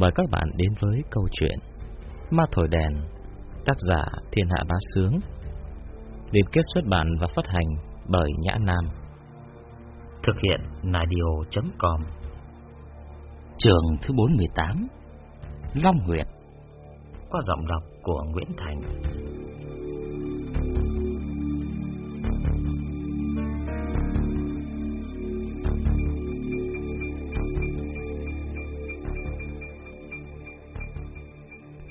Mời các bạn đến với câu chuyện Ma Thổi Đèn Tác giả Thiên Hạ Bá Sướng Liên kết xuất bản và phát hành bởi Nhã Nam. Thực hiện Nadio.com Trường thứ 48 Long Nguyệt. Qua giọng đọc của Nguyễn Thành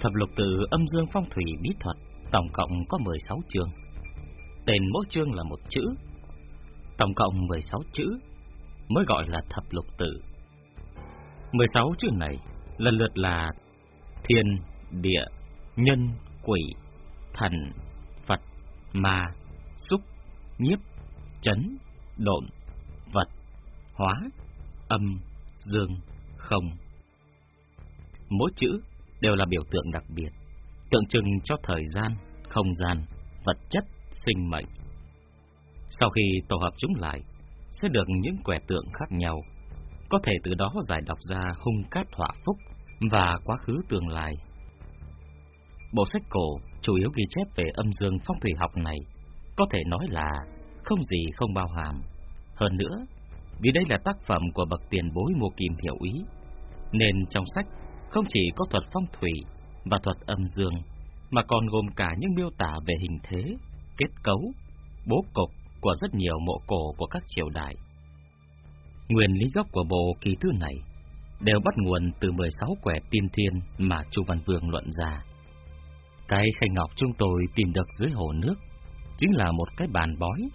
Thập lục tự âm dương phong thủy bí thuật tổng cộng có 16 chương. Tên mỗi chương là một chữ. Tổng cộng 16 chữ mới gọi là thập lục tự. 16 chữ này lần lượt là thiên, địa, nhân, quỷ, thần, Phật, ma, xúc, nhiếp, chấn, độn, vật, hóa, âm, dương, không. Mỗi chữ đều là biểu tượng đặc biệt, tượng trưng cho thời gian, không gian, vật chất, sinh mệnh. Sau khi tổ hợp chúng lại, sẽ được những quẻ tượng khác nhau, có thể từ đó giải đọc ra hung cát họa phúc và quá khứ tương lai. Bộ sách cổ chủ yếu ghi chép về âm dương phong thủy học này, có thể nói là không gì không bao hàm. Hơn nữa, vì đây là tác phẩm của bậc tiền bối Ngô Kim Hiểu Ý, nên trong sách không chỉ có thuật phong thủy và thuật âm dương, mà còn gồm cả những miêu tả về hình thế, kết cấu, bố cục của rất nhiều mộ cổ của các triều đại. Nguyên lý gốc của bộ kỳ thư này đều bắt nguồn từ 16 quẻ tiên thiên mà Chu Văn Vương luận ra. Cái khay ngọc chúng tôi tìm được dưới hồ nước chính là một cái bàn bói,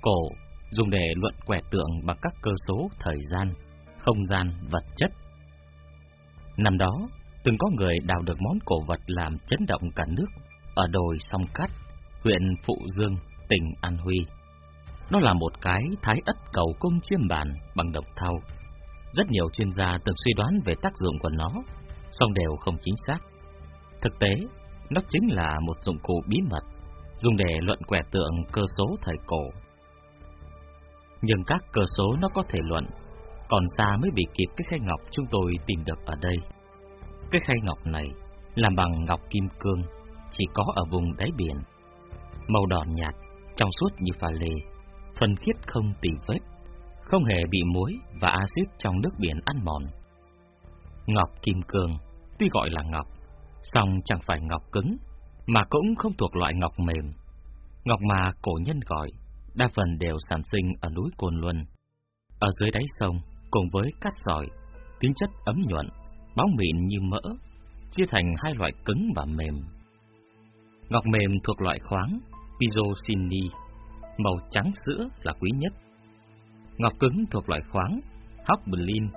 cổ, dùng để luận quẻ tượng bằng các cơ số thời gian, không gian, vật chất Năm đó, từng có người đào được món cổ vật làm chấn động cả nước ở đồi Sông Cát, huyện Phụ Dương, tỉnh An Huy. Nó là một cái thái ất cầu cung chiêm bàn bằng độc thau. Rất nhiều chuyên gia từng suy đoán về tác dụng của nó, song đều không chính xác. Thực tế, nó chính là một dụng cụ bí mật, dùng để luận quẻ tượng cơ số thời cổ. Nhưng các cơ số nó có thể luận còn xa mới bị kịp cái khay ngọc chúng tôi tìm được ở đây. Cái khay ngọc này làm bằng ngọc kim cương, chỉ có ở vùng đáy biển. Màu đỏ nhạt, trong suốt như pha lê, thuần khiết không tì vết, không hề bị muối và axit trong nước biển ăn mòn. Ngọc kim cương, tuy gọi là ngọc, song chẳng phải ngọc cứng, mà cũng không thuộc loại ngọc mềm. Ngọc mà cổ nhân gọi, đa phần đều sản sinh ở núi Cồn Luân. Ở dưới đáy sông, cùng với cát sỏi, tính chất ấm nhuận, bóng mịn như mỡ, chia thành hai loại cứng và mềm. Ngọc mềm thuộc loại khoáng Pizocini, màu trắng sữa là quý nhất. Ngọc cứng thuộc loại khoáng Hochberlin,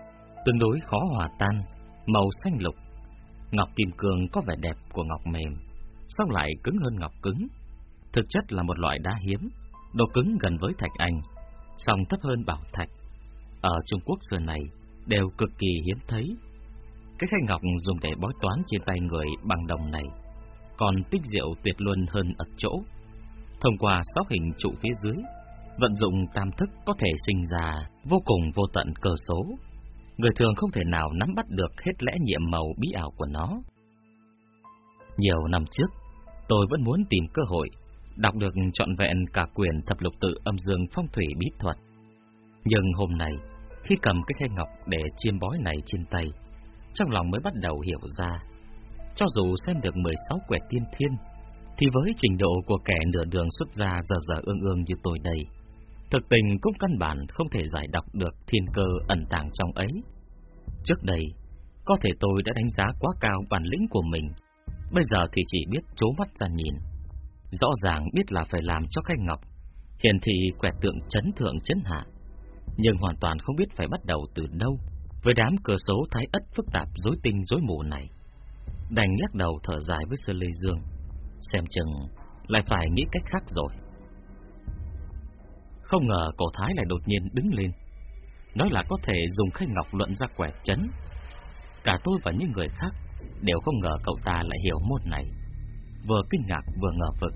tương đối khó hòa tan, màu xanh lục. Ngọc kim cương có vẻ đẹp của ngọc mềm, song lại cứng hơn ngọc cứng. Thực chất là một loại đá hiếm, độ cứng gần với thạch anh, song thấp hơn bảo thạch ở Trung Quốc xưa này đều cực kỳ hiếm thấy. Cái khay ngọc dùng để bói toán trên tay người bằng đồng này còn tích diệu tuyệt luân hơn ở chỗ. Thông qua sáu hình trụ phía dưới, vận dụng tam thức có thể sinh ra vô cùng vô tận cơ số. Người thường không thể nào nắm bắt được hết lẽ nhiệm màu bí ảo của nó. Nhiều năm trước, tôi vẫn muốn tìm cơ hội đọc được trọn vẹn cả quyền thập lục tự âm dương phong thủy bí thuật. Nhưng hôm nay, khi cầm cái khay ngọc để chiêm bói này trên tay, trong lòng mới bắt đầu hiểu ra. Cho dù xem được 16 quẻ tiên thiên, thì với trình độ của kẻ nửa đường xuất ra giờ giờ ương ương như tôi đây, thực tình cũng căn bản không thể giải đọc được thiên cơ ẩn tàng trong ấy. Trước đây, có thể tôi đã đánh giá quá cao bản lĩnh của mình, bây giờ thì chỉ biết chố mắt ra nhìn. Rõ ràng biết là phải làm cho khay ngọc, hiển thị quẻ tượng chấn thượng chấn hạ nhưng hoàn toàn không biết phải bắt đầu từ đâu với đám cửa số thái ất phức tạp rối tinh rối mù này. Đành lắc đầu thở dài với Sơ Lê Dương, xem chừng lại phải nghĩ cách khác rồi. Không ngờ cổ thái lại đột nhiên đứng lên, nói là có thể dùng khay ngọc luận ra quẻ chấn. Cả tôi và những người khác đều không ngờ cậu ta lại hiểu môn này, vừa kinh ngạc vừa ngờ vực,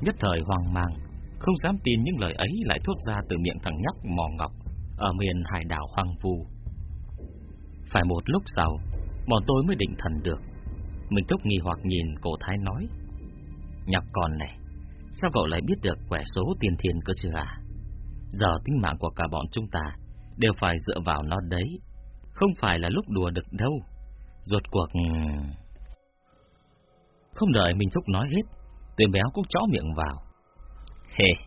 nhất thời hoang mang, không dám tin những lời ấy lại thốt ra từ miệng thằng nhóc mò ngọc ở miền hải đảo hoang vu. Phải một lúc sau, Bọn tôi mới định thần được. Mình thúc nghi hoặc nhìn cổ thái nói. Nhọc con này, sao cậu lại biết được quẻ số tiên thiên cơ chứ à? Giờ tính mạng của cả bọn chúng ta đều phải dựa vào nó đấy. Không phải là lúc đùa được đâu. Rốt cuộc... Không đợi mình Thúc nói hết, Tuyền béo cũng chó miệng vào. Hề,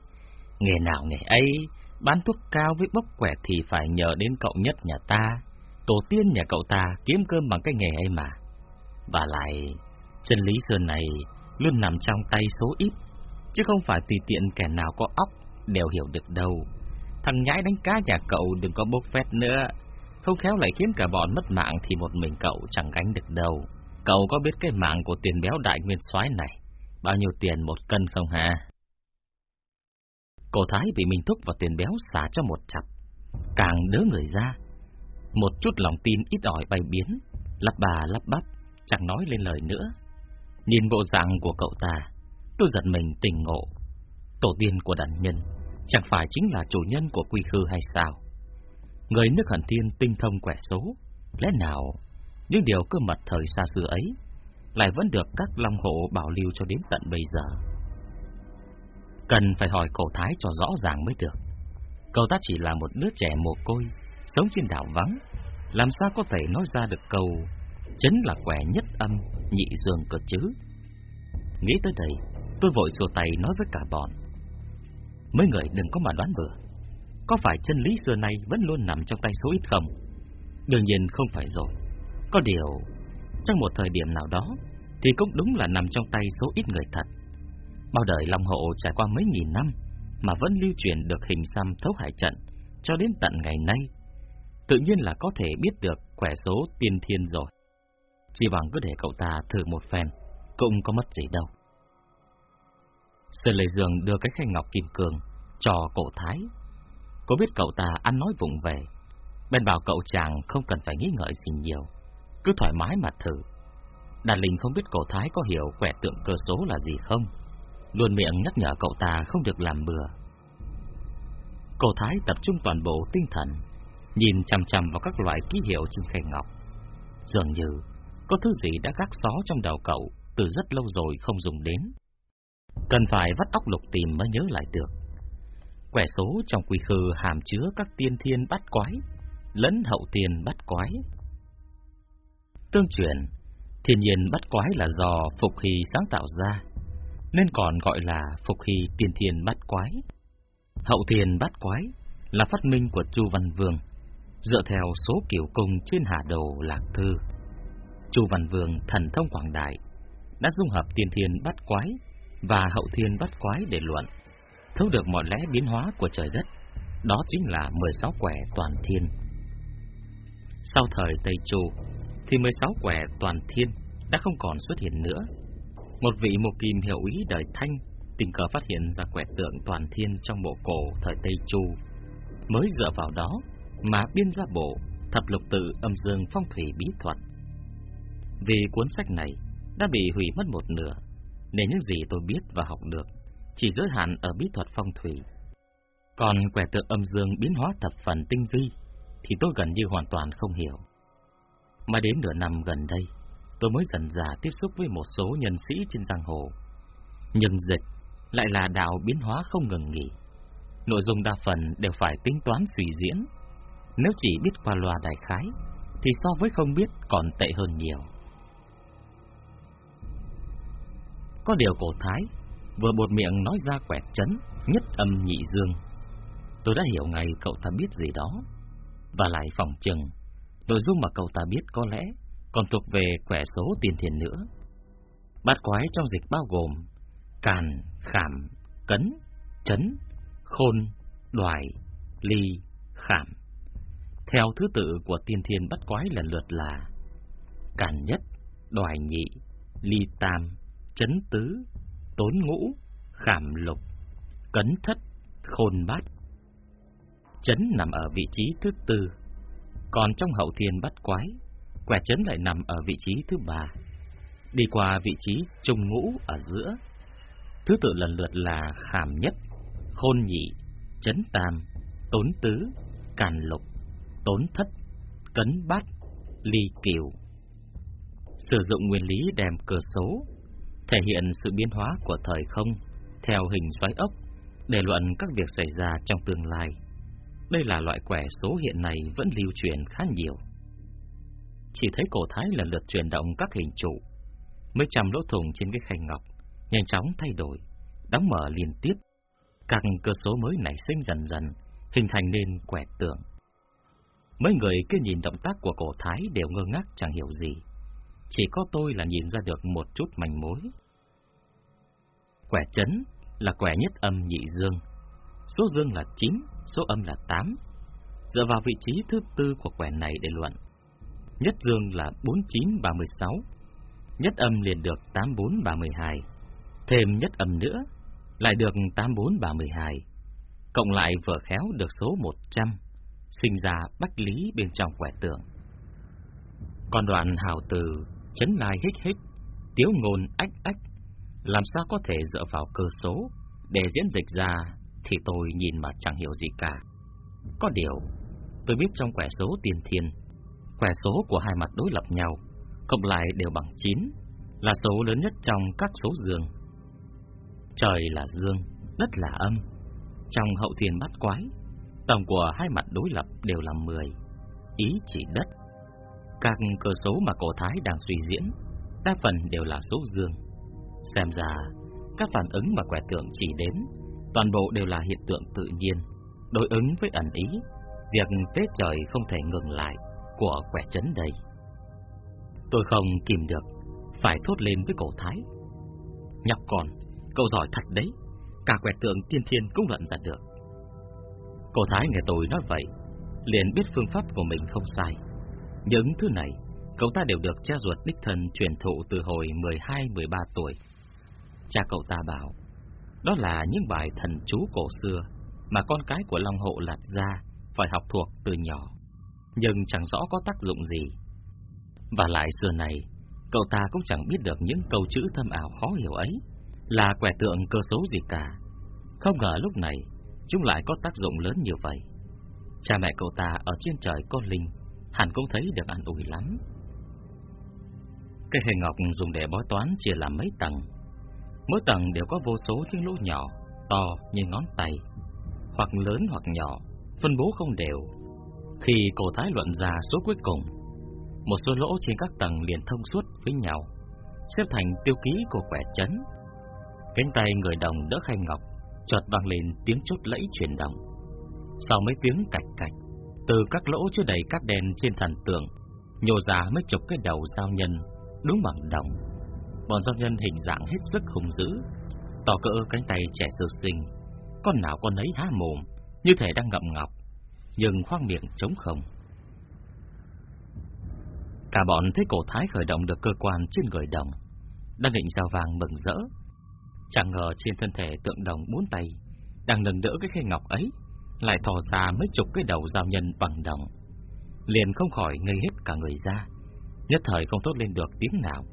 nghề nào nghề ấy, bán thuốc cao với bốc quẻ thì phải nhờ đến cậu nhất nhà ta. Tổ tiên nhà cậu ta kiếm cơm bằng cái nghề ấy mà. Và lại, chân lý sơn này luôn nằm trong tay số ít, chứ không phải tùy tiện kẻ nào có óc đều hiểu được đâu. Thằng nhãi đánh cá nhà cậu đừng có bốc phét nữa, không khéo lại khiến cả bọn mất mạng thì một mình cậu chẳng gánh được đâu. Cậu có biết cái mạng của tiền béo đại nguyên soái này, bao nhiêu tiền một cân không hả? Cổ thái bị mình thúc vào tiền béo xả cho một chặt, càng đỡ người ra. Một chút lòng tin ít ỏi bay biến, lắp bà lắp bắp, chẳng nói lên lời nữa. Nhìn bộ dạng của cậu ta, tôi giật mình tỉnh ngộ. Tổ tiên của đàn nhân chẳng phải chính là chủ nhân của quy khư hay sao? Người nước hận thiên tinh thông quẻ số, lẽ nào những điều cơ mật thời xa xưa ấy lại vẫn được các long hộ bảo lưu cho đến tận bây giờ? Cần phải hỏi cổ Thái cho rõ ràng mới được. Cậu ta chỉ là một đứa trẻ mồ côi, sống trên đảo vắng, làm sao có thể nói ra được câu chấn là quẻ nhất âm, nhị dương cơ chứ? Nghĩ tới đây, tôi vội xua tay nói với cả bọn. Mấy người đừng có mà đoán bừa. Có phải chân lý xưa nay vẫn luôn nằm trong tay số ít không? Đương nhiên không phải rồi. Có điều, trong một thời điểm nào đó, thì cũng đúng là nằm trong tay số ít người thật. Bao đời Long Hộ trải qua mấy nghìn năm, mà vẫn lưu truyền được hình xăm thấu hải trận, cho đến tận ngày nay. Tự nhiên là có thể biết được quẻ số tiên thiên rồi. Chỉ bằng cứ để cậu ta thử một phen, cũng có mất gì đâu. Sơn Lê Dương đưa cái khay ngọc kim cương cho cổ thái. Cô biết cậu ta ăn nói vụng về, bên bảo cậu chàng không cần phải nghĩ ngợi gì nhiều, cứ thoải mái mà thử. Đàn Linh không biết cổ thái có hiểu quẻ tượng cơ số là gì không, luôn miệng nhắc nhở cậu ta không được làm bừa. Cổ thái tập trung toàn bộ tinh thần, nhìn chằm chằm vào các loại ký hiệu trên khay ngọc. Dường như có thứ gì đã gác xó trong đầu cậu từ rất lâu rồi không dùng đến. Cần phải vắt óc lục tìm mới nhớ lại được. Quẻ số trong quy khư hàm chứa các tiên thiên bắt quái, lẫn hậu tiên bắt quái. Tương truyền, thiên nhiên bắt quái là do Phục Hy sáng tạo ra, nên còn gọi là Phục Hy tiên thiên bắt quái. Hậu thiên bắt quái là phát minh của Chu Văn Vương, dựa theo số kiểu cung trên Hà Đồ Lạc Thư. Chu Văn Vương thần thông quảng đại, đã dung hợp tiên thiên bắt quái và hậu thiên bắt quái để luận, thấu được mọi lẽ biến hóa của trời đất, đó chính là 16 quẻ toàn thiên. Sau thời Tây Chu, thì 16 quẻ toàn thiên đã không còn xuất hiện nữa. Một vị một kim hiểu ý đời Thanh tình cờ phát hiện ra quẻ tượng toàn thiên trong bộ cổ thời Tây Chu, mới dựa vào đó mà biên ra bộ thập lục tự âm dương phong thủy bí thuật. Vì cuốn sách này đã bị hủy mất một nửa, nên những gì tôi biết và học được chỉ giới hạn ở bí thuật phong thủy. Còn quẻ tượng âm dương biến hóa thập phần tinh vi thì tôi gần như hoàn toàn không hiểu. Mà đến nửa năm gần đây, tôi mới dần dà tiếp xúc với một số nhân sĩ trên giang hồ. Nhưng dịch lại là đạo biến hóa không ngừng nghỉ. Nội dung đa phần đều phải tính toán suy diễn. Nếu chỉ biết qua loa đại khái, thì so với không biết còn tệ hơn nhiều. Có điều cổ thái vừa bột miệng nói ra quẹt chấn, nhất âm nhị dương. Tôi đã hiểu ngay cậu ta biết gì đó. Và lại phòng chừng, nội dung mà cậu ta biết có lẽ còn thuộc về quẻ số tiền thiền nữa. Bát quái trong dịch bao gồm càn, khảm, cấn, chấn, khôn, đoài, ly, khảm. Theo thứ tự của tiên thiên bắt quái lần lượt là càn nhất, đoài nhị, ly tam, chấn tứ, tốn ngũ, khảm lục, cấn thất, khôn bát. Chấn nằm ở vị trí thứ tư, còn trong hậu thiên bắt quái, quẻ chấn lại nằm ở vị trí thứ ba, đi qua vị trí trung ngũ ở giữa. Thứ tự lần lượt là khảm nhất, khôn nhị, chấn tam, tốn tứ, càn lục, tốn thất, cấn bát, ly kiều. Sử dụng nguyên lý đem cửa số, thể hiện sự biến hóa của thời không theo hình xoáy ốc để luận các việc xảy ra trong tương lai. Đây là loại quẻ số hiện nay vẫn lưu truyền khá nhiều. Chỉ thấy cổ thái lần lượt chuyển động các hình trụ, mấy trăm lỗ thủng trên cái khay ngọc nhanh chóng thay đổi, đóng mở liên tiếp. Các cơ số mới nảy sinh dần dần, hình thành nên quẻ tượng. Mấy người cứ nhìn động tác của cổ thái đều ngơ ngác chẳng hiểu gì. Chỉ có tôi là nhìn ra được một chút manh mối. Quẻ chấn là quẻ nhất âm nhị dương. Số dương là 9, số âm là 8. Dựa vào vị trí thứ tư của quẻ này để luận. Nhất dương là 4936. Nhất âm liền được 8432. Thêm nhất âm nữa lại được 8432. Cộng lại vừa khéo được số 100, sinh ra bách lý bên trong quẻ tượng. Còn đoạn hào từ chấn lai hích hích, tiếu ngôn ách ách, làm sao có thể dựa vào cơ số để diễn dịch ra thì tôi nhìn mà chẳng hiểu gì cả. Có điều, tôi biết trong quẻ số tiền thiên, quẻ số của hai mặt đối lập nhau, cộng lại đều bằng 9, là số lớn nhất trong các số dương. Trời là dương, đất là âm. Trong hậu thiên bát quái, tổng của hai mặt đối lập đều là 10, ý chỉ đất. Các cơ số mà cổ thái đang suy diễn, đa phần đều là số dương. Xem ra, các phản ứng mà quẻ tượng chỉ đến, toàn bộ đều là hiện tượng tự nhiên, đối ứng với ẩn ý, việc tế trời không thể ngừng lại của quẻ chấn đây. Tôi không kìm được, phải thốt lên với cổ thái. Nhọc còn, cậu giỏi thật đấy, cả quẻ tượng tiên thiên cũng luận ra được. Cổ thái nghe tôi nói vậy, liền biết phương pháp của mình không sai. Những thứ này, cậu ta đều được cha ruột đích thân truyền thụ từ hồi 12-13 tuổi. Cha cậu ta bảo, đó là những bài thần chú cổ xưa mà con cái của Long Hộ lạt ra phải học thuộc từ nhỏ, nhưng chẳng rõ có tác dụng gì. Và lại xưa này, cậu ta cũng chẳng biết được những câu chữ thâm ảo khó hiểu ấy là quẻ tượng cơ số gì cả. Không ngờ lúc này, chúng lại có tác dụng lớn như vậy. Cha mẹ cậu ta ở trên trời có linh, hẳn cũng thấy được an ủi lắm. Cây hề ngọc dùng để bói toán chia làm mấy tầng. Mỗi tầng đều có vô số những lỗ nhỏ, to như ngón tay, hoặc lớn hoặc nhỏ, phân bố không đều. Khi cổ thái luận ra số cuối cùng, một số lỗ trên các tầng liền thông suốt với nhau, xếp thành tiêu ký của quẻ chấn. Cánh tay người đồng đỡ khay ngọc, chợt vang lên tiếng chốt lẫy chuyển động. Sau mấy tiếng cạch cạch, từ các lỗ chứa đầy cát đen trên thần tường, nhô ra mấy chục cái đầu giao nhân, đúng bằng đồng. Bọn giao nhân hình dạng hết sức hung dữ, tỏ cỡ cánh tay trẻ sơ sinh, con nào con ấy há mồm, như thể đang ngậm ngọc, nhưng khoang miệng trống không. Cả bọn thấy cổ thái khởi động được cơ quan trên người đồng, đang định giao vàng mừng rỡ. Chẳng ngờ trên thân thể tượng đồng bốn tay, đang nâng đỡ cái khay ngọc ấy, lại thò ra mấy chục cái đầu giao nhân bằng đồng. Liền không khỏi ngây hết cả người ra, nhất thời không tốt lên được tiếng nào.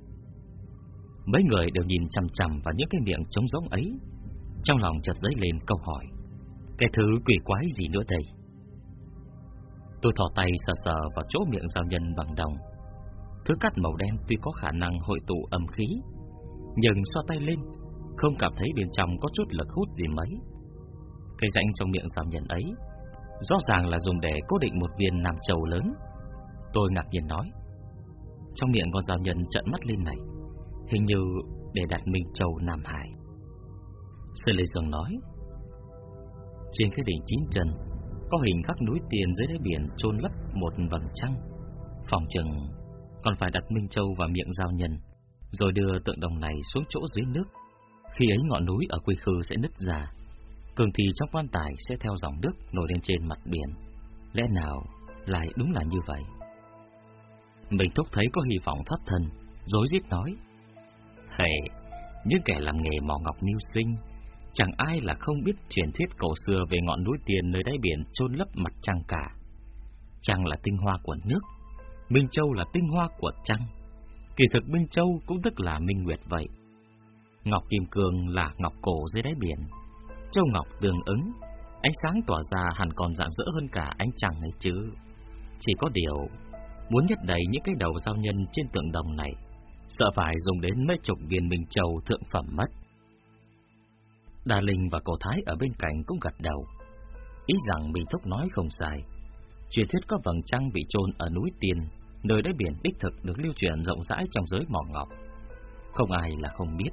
Mấy người đều nhìn chằm chằm vào những cái miệng trống rỗng ấy, trong lòng chợt dấy lên câu hỏi: cái thứ quỷ quái gì nữa đây? Tôi thò tay sờ sờ vào chỗ miệng giao nhân bằng đồng. Thứ cắt màu đen tuy có khả năng hội tụ âm khí, nhưng xoa tay lên, không cảm thấy bên trong có chút lực hút gì mấy. Cái rãnh trong miệng giao nhân ấy, rõ ràng là dùng để cố định một viên nam châu lớn. Tôi ngạc nhiên nói, trong miệng con giao nhân trợn mắt lên này, hình như để đặt Minh Châu Nam Hải. Sư Lê Dương nói, trên cái đỉnh chín chân có hình khắc núi tiền dưới đáy biển chôn lấp một vầng trăng. Phòng chừng còn phải đặt Minh Châu vào miệng giao nhân, rồi đưa tượng đồng này xuống chỗ dưới nước. Khi ấy ngọn núi ở quy khư sẽ nứt ra, cường thì trong quan tài sẽ theo dòng nước nổi lên trên mặt biển. Lẽ nào lại đúng là như vậy? Mình thúc thấy có hy vọng thoát thân, dối rít nói: "Hề, những kẻ làm nghề mỏ ngọc mưu sinh Chẳng ai là không biết truyền thuyết cổ xưa về ngọn núi tiền nơi đáy biển chôn lấp mặt trăng cả. Trăng là tinh hoa của nước, Minh Châu là tinh hoa của trăng. Kỳ thực Minh Châu cũng tức là Minh Nguyệt vậy. Ngọc Kim Cương là ngọc cổ dưới đáy biển. Châu Ngọc tương ứng, ánh sáng tỏa ra hẳn còn rạng rỡ hơn cả ánh trăng ấy chứ. Chỉ có điều, muốn nhất đầy những cái đầu giao nhân trên tượng đồng này, sợ phải dùng đến mấy chục viên Minh Châu thượng phẩm mất. Đà Linh và cổ Thái ở bên cạnh cũng gật đầu, ý rằng mình Thúc nói không sai. Truyền thuyết có vầng trăng bị chôn ở núi Tiên, nơi đáy biển đích thực được lưu truyền rộng rãi trong giới mỏ ngọc. Không ai là không biết.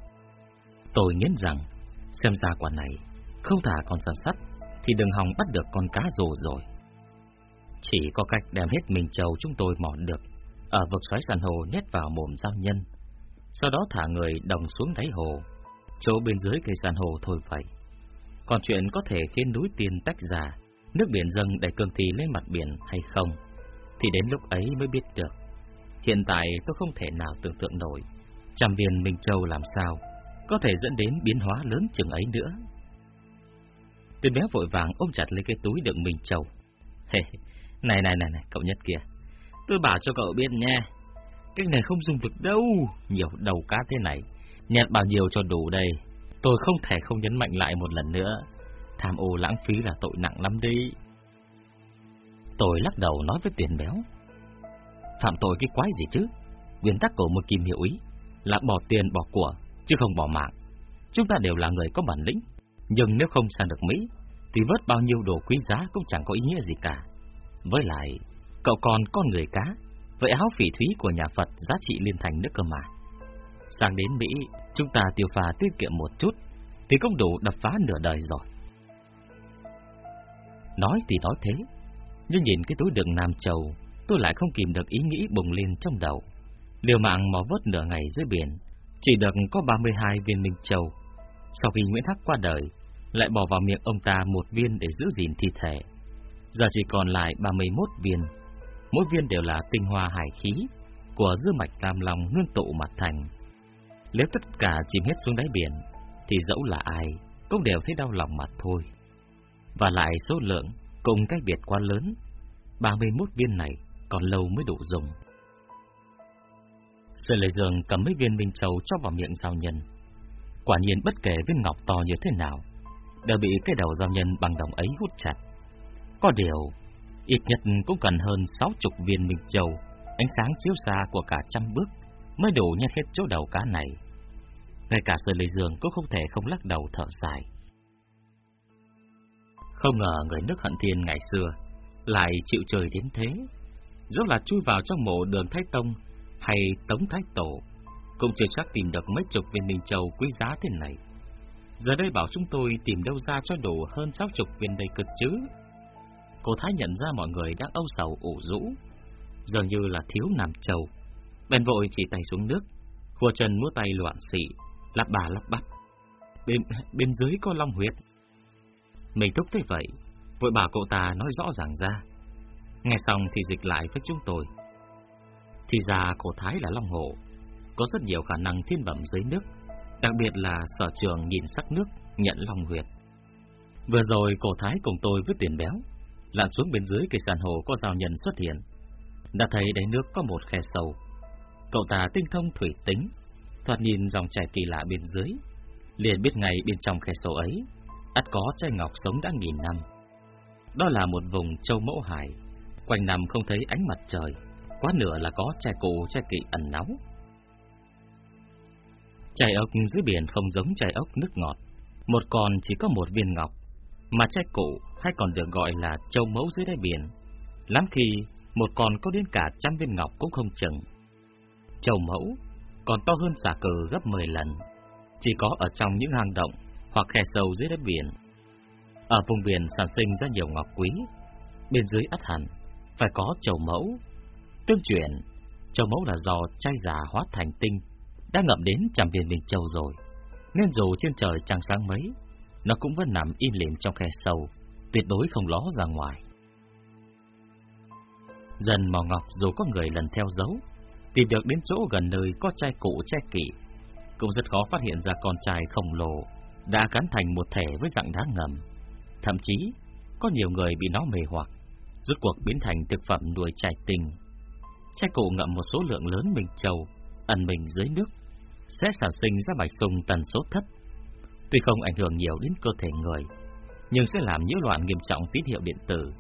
Tôi nghiến rằng, xem ra quả này, không thả con săn sắt, thì đừng hòng bắt được con cá rồ rồi. Chỉ có cách đem hết mình trầu chúng tôi mò được, ở vực xoáy san hồ nhét vào mồm giao nhân, sau đó thả người đồng xuống đáy hồ, chỗ bên dưới cây san hồ thôi vậy. Còn chuyện có thể khiến núi tiền tách ra, nước biển dâng đẩy cương thi lên mặt biển hay không, thì đến lúc ấy mới biết được. Hiện tại tôi không thể nào tưởng tượng nổi, trăm viên Minh Châu làm sao có thể dẫn đến biến hóa lớn chừng ấy nữa. Tên bé vội vàng ôm chặt lấy cái túi đựng Minh Châu. Hey, này này này này, cậu nhất kia, tôi bảo cho cậu biết nha, cái này không dùng được đâu, nhiều đầu cá thế này, nhận bao nhiêu cho đủ đây. Tôi không thể không nhấn mạnh lại một lần nữa, tham ô lãng phí là tội nặng lắm đi. Tôi lắc đầu nói với tiền béo. Phạm tội cái quái gì chứ? Nguyên tắc của một kim hiệu ý là bỏ tiền bỏ của, chứ không bỏ mạng. Chúng ta đều là người có bản lĩnh, nhưng nếu không sang được Mỹ, thì vớt bao nhiêu đồ quý giá cũng chẳng có ý nghĩa gì cả. Với lại, cậu còn con người cá, vậy áo phỉ thúy của nhà Phật giá trị liên thành nước cơ mà. Sang đến Mỹ, chúng ta tiêu pha tiết kiệm một chút, thì cũng đủ đập phá nửa đời rồi. Nói thì nói thế, nhưng nhìn cái túi đựng Nam Châu, tôi lại không kìm được ý nghĩ bùng lên trong đầu. Liều mạng mò vớt nửa ngày dưới biển, chỉ được có 32 viên Minh Châu. Sau khi Nguyễn Hắc qua đời, lại bỏ vào miệng ông ta một viên để giữ gìn thi thể. Giờ chỉ còn lại 31 viên, mỗi viên đều là tinh hoa hải khí của dư mạch tam long nguyên tụ mặt thành. Nếu tất cả chìm hết xuống đáy biển, thì dẫu là ai, cũng đều thấy đau lòng mặt thôi. Và lại số lượng cùng cách biệt quá lớn, 31 viên này còn lâu mới đủ dùng. Sở Lê Dương cầm mấy viên minh châu cho vào miệng giao nhân. Quả nhiên bất kể viên ngọc to như thế nào, đều bị cái đầu giao nhân bằng đồng ấy hút chặt. Có điều, ít nhất cũng cần hơn sáu chục viên minh châu, ánh sáng chiếu xa của cả trăm bước mới đủ nhét hết chỗ đầu cá này. Ngay cả Sở Lê Dương cũng không thể không lắc đầu thở dài. Không ngờ người nước hận thiên ngày xưa lại chịu trời đến thế. Dẫu là chui vào trong mộ đường Thái Tông hay Tống Thái Tổ, cũng chưa chắc tìm được mấy chục viên Minh Châu quý giá thế này. Giờ đây bảo chúng tôi tìm đâu ra cho đủ hơn sáu chục viên đây cực chứ. Cô Thái nhận ra mọi người đang âu sầu ủ rũ, dường như là thiếu Nam Châu. Bèn vội chỉ tay xuống nước, khua chân múa tay loạn xị, lắp bà lắp bắp. Bên, bên dưới có long huyết. Mình thúc thế vậy, vội bảo cậu ta nói rõ ràng ra. Nghe xong thì dịch lại với chúng tôi. Thì ra cổ thái là long hồ, có rất nhiều khả năng thiên bẩm dưới nước, đặc biệt là sở trường nhìn sắc nước, nhận long huyệt. Vừa rồi cổ thái cùng tôi với tiền béo, lặn xuống bên dưới cây sàn hồ có rào nhân xuất hiện. Đã thấy đáy nước có một khe sâu. Cậu ta tinh thông thủy tính, thoạt nhìn dòng chảy kỳ lạ bên dưới, liền biết ngay bên trong khe sâu ấy, ắt có chai ngọc sống đã nghìn năm. Đó là một vùng châu mẫu hải, quanh năm không thấy ánh mặt trời, quá nửa là có chai cụ chai kỵ ẩn náu. Chai ốc dưới biển không giống chai ốc nước ngọt, một con chỉ có một viên ngọc, mà chai cụ hay còn được gọi là châu mẫu dưới đáy biển. Lắm khi một con có đến cả trăm viên ngọc cũng không chừng. Châu mẫu còn to hơn xà cừ gấp 10 lần, chỉ có ở trong những hang động hoặc khe sâu dưới đất biển. Ở vùng biển sản sinh ra nhiều ngọc quý, bên dưới ắt hẳn phải có châu mẫu. Tương truyền, châu mẫu là do chai già hóa thành tinh, đã ngậm đến trăm biển bình châu rồi, nên dù trên trời trăng sáng mấy, nó cũng vẫn nằm im lìm trong khe sâu, tuyệt đối không ló ra ngoài. Dần mò ngọc dù có người lần theo dấu, tìm được đến chỗ gần nơi có chai cụ che kỵ, cũng rất khó phát hiện ra con trai khổng lồ đã gắn thành một thể với dạng đá ngầm. Thậm chí, có nhiều người bị nó mê hoặc, rút cuộc biến thành thực phẩm nuôi trai tình Trai cụ ngậm một số lượng lớn mình trầu, ẩn mình dưới nước, sẽ sản sinh ra bạch sung tần số thấp. Tuy không ảnh hưởng nhiều đến cơ thể người, nhưng sẽ làm nhiễu loạn nghiêm trọng tín hiệu điện tử.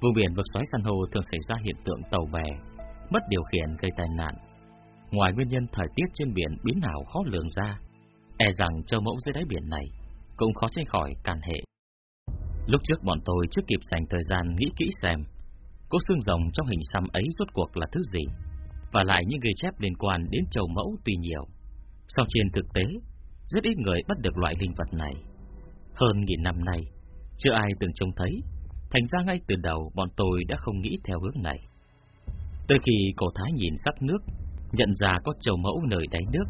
Vùng biển vực xoáy san hô thường xảy ra hiện tượng tàu bè, mất điều khiển gây tai nạn. ngoài nguyên nhân thời tiết trên biển biến ảo khó lường ra, e rằng châu mẫu dưới đáy biển này cũng khó tránh khỏi can hệ. Lúc trước bọn tôi chưa kịp dành thời gian nghĩ kỹ xem cỗ xương rồng trong hình xăm ấy rốt cuộc là thứ gì, và lại những ghi chép liên quan đến châu mẫu tuy nhiều. Sau trên thực tế, rất ít người bắt được loại linh vật này. Hơn nghìn năm nay, chưa ai từng trông thấy, thành ra ngay từ đầu bọn tôi đã không nghĩ theo hướng này. Tới khi cổ thái nhìn sắc nước, nhận ra có chầu mẫu nơi đáy nước,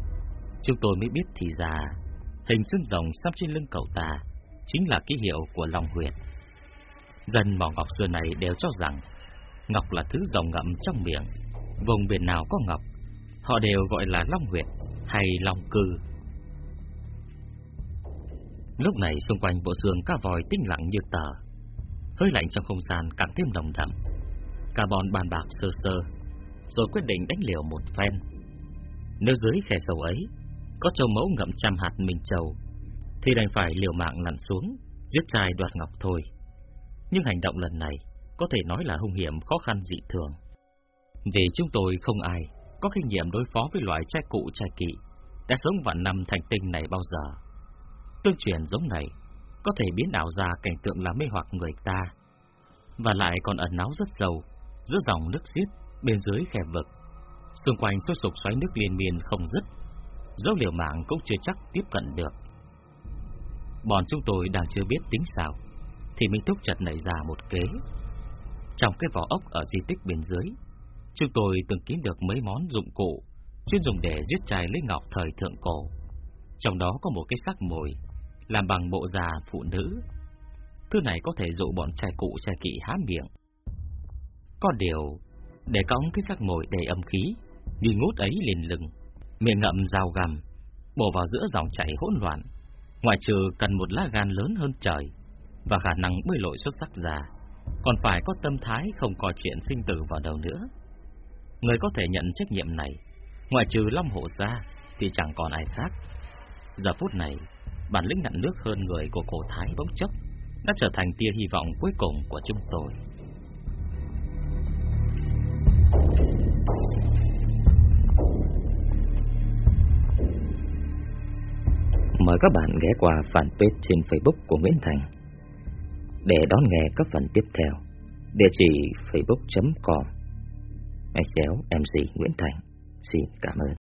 chúng tôi mới biết thì ra hình xương rồng sắp trên lưng cậu ta chính là ký hiệu của Long Huyệt. Dân mỏ ngọc xưa này đều cho rằng ngọc là thứ rồng ngậm trong miệng, vùng biển nào có ngọc, họ đều gọi là Long Huyệt hay Long Cư. Lúc này xung quanh bộ xương cá vòi tinh lặng như tờ, hơi lạnh trong không gian càng thêm nồng đậm. Cả bọn bàn bạc sơ sơ, rồi quyết định đánh liều một phen. Nếu dưới khe sầu ấy có châu mẫu ngậm trăm hạt mình trầu, thì đành phải liều mạng lặn xuống, giết trai đoạt ngọc thôi. Nhưng hành động lần này có thể nói là hung hiểm khó khăn dị thường. Vì chúng tôi không ai có kinh nghiệm đối phó với loại trai cụ trai kỵ đã sống vạn năm thành tinh này bao giờ. Tương truyền giống này có thể biến ảo ra cảnh tượng làm mê hoặc người ta, và lại còn ẩn náu rất sâu giữa dòng nước xiết bên dưới khe vực. Xung quanh sôi sục xoáy nước liên miên không dứt, dấu liều mạng cũng chưa chắc tiếp cận được. Bọn chúng tôi đang chưa biết tính sao, thì Minh Túc chợt nảy ra một kế. Trong cái vỏ ốc ở di tích bên dưới, chúng tôi từng kiếm được mấy món dụng cụ chuyên dùng để giết trai lấy ngọc thời thượng cổ. Trong đó có một cái xác mồi làm bằng bộ già phụ nữ. Thứ này có thể dụ bọn trai cụ trai kỵ há miệng. Có điều, để cõng cái xác mồi đầy âm khí, nghi ngút ấy lên lưng, miệng ngậm dao găm, bổ vào giữa dòng chảy hỗn loạn, ngoại trừ cần một lá gan lớn hơn trời và khả năng bơi lội xuất sắc ra, còn phải có tâm thái không coi chuyện sinh tử vào đầu nữa. Người có thể nhận trách nhiệm này, ngoại trừ Long Hổ ra thì chẳng còn ai khác. Giờ phút này, bản lĩnh nặng nước hơn người của cổ thái bỗng chốc đã trở thành tia hy vọng cuối cùng của chúng tôi. Mời các bạn ghé qua fanpage trên Facebook của Nguyễn Thành để đón nghe các phần tiếp theo. Địa chỉ facebook.com Chéo MC Nguyễn Thành. Xin cảm ơn.